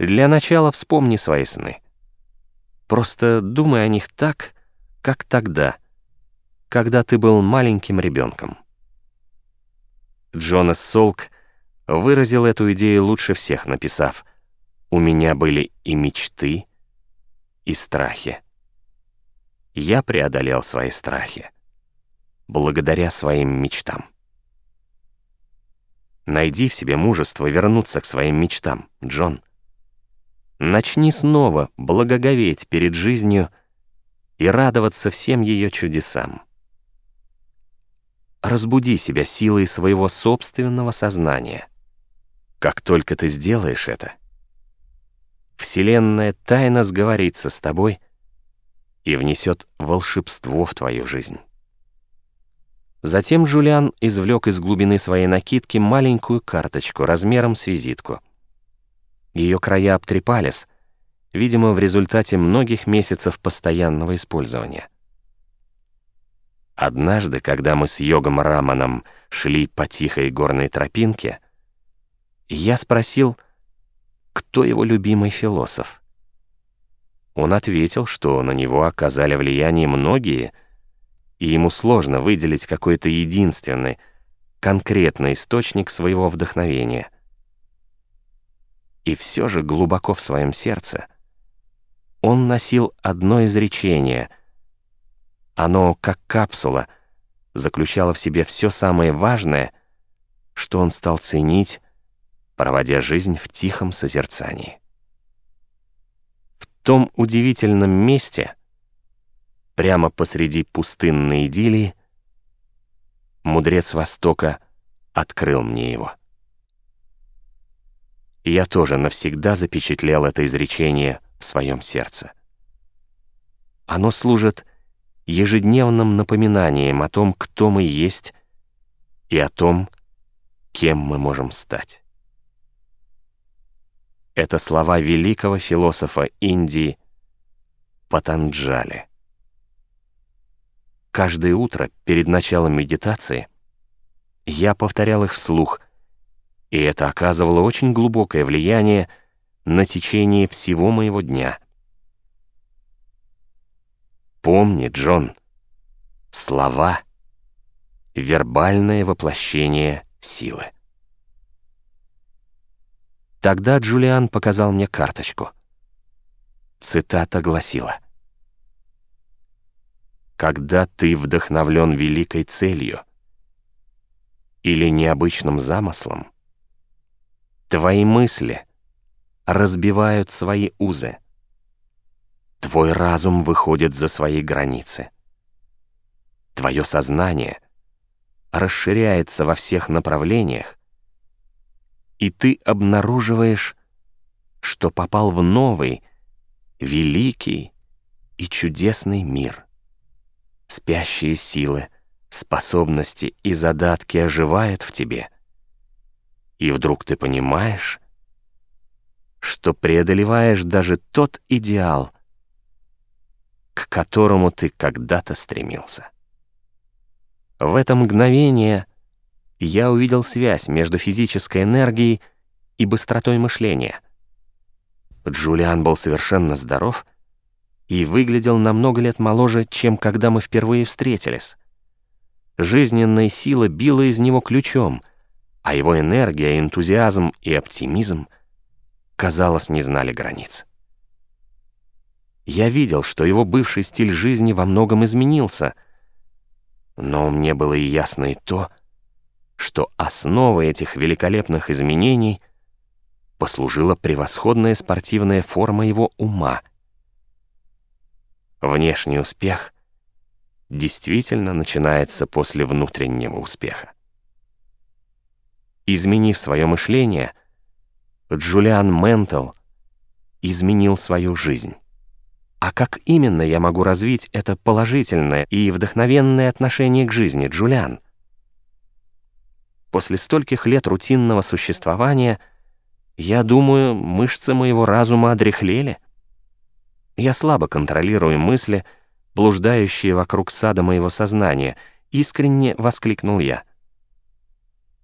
Для начала вспомни свои сны. Просто думай о них так, как тогда, когда ты был маленьким ребенком. Джонас Солк выразил эту идею лучше всех, написав «У меня были и мечты, и страхи. Я преодолел свои страхи благодаря своим мечтам». Найди в себе мужество вернуться к своим мечтам, Джон. Начни снова благоговеть перед жизнью и радоваться всем ее чудесам. Разбуди себя силой своего собственного сознания. Как только ты сделаешь это, Вселенная тайно сговорится с тобой и внесет волшебство в твою жизнь. Затем Жулиан извлек из глубины своей накидки маленькую карточку размером с визитку — ее края обтрепались, видимо, в результате многих месяцев постоянного использования. Однажды, когда мы с Йогом Раманом шли по тихой горной тропинке, я спросил, кто его любимый философ. Он ответил, что на него оказали влияние многие, и ему сложно выделить какой-то единственный, конкретный источник своего вдохновения — и все же глубоко в своем сердце он носил одно изречение. Оно, как капсула, заключало в себе все самое важное, что он стал ценить, проводя жизнь в тихом созерцании. В том удивительном месте, прямо посреди пустынной идиллии, мудрец Востока открыл мне его и я тоже навсегда запечатлел это изречение в своем сердце. Оно служит ежедневным напоминанием о том, кто мы есть, и о том, кем мы можем стать. Это слова великого философа Индии Патанджали. Каждое утро перед началом медитации я повторял их вслух — и это оказывало очень глубокое влияние на течение всего моего дня. Помни, Джон, слова — вербальное воплощение силы. Тогда Джулиан показал мне карточку. Цитата гласила «Когда ты вдохновлен великой целью или необычным замыслом, Твои мысли разбивают свои узы. Твой разум выходит за свои границы. Твое сознание расширяется во всех направлениях, и ты обнаруживаешь, что попал в новый, великий и чудесный мир. Спящие силы, способности и задатки оживают в тебе — и вдруг ты понимаешь, что преодолеваешь даже тот идеал, к которому ты когда-то стремился. В это мгновение я увидел связь между физической энергией и быстротой мышления. Джулиан был совершенно здоров и выглядел на много лет моложе, чем когда мы впервые встретились. Жизненная сила била из него ключом — а его энергия, энтузиазм и оптимизм, казалось, не знали границ. Я видел, что его бывший стиль жизни во многом изменился, но мне было и ясно и то, что основой этих великолепных изменений послужила превосходная спортивная форма его ума. Внешний успех действительно начинается после внутреннего успеха. Изменив свое мышление, Джулиан Ментл изменил свою жизнь. А как именно я могу развить это положительное и вдохновенное отношение к жизни, Джулиан? После стольких лет рутинного существования, я думаю, мышцы моего разума одряхлели. Я слабо контролирую мысли, блуждающие вокруг сада моего сознания, искренне воскликнул я —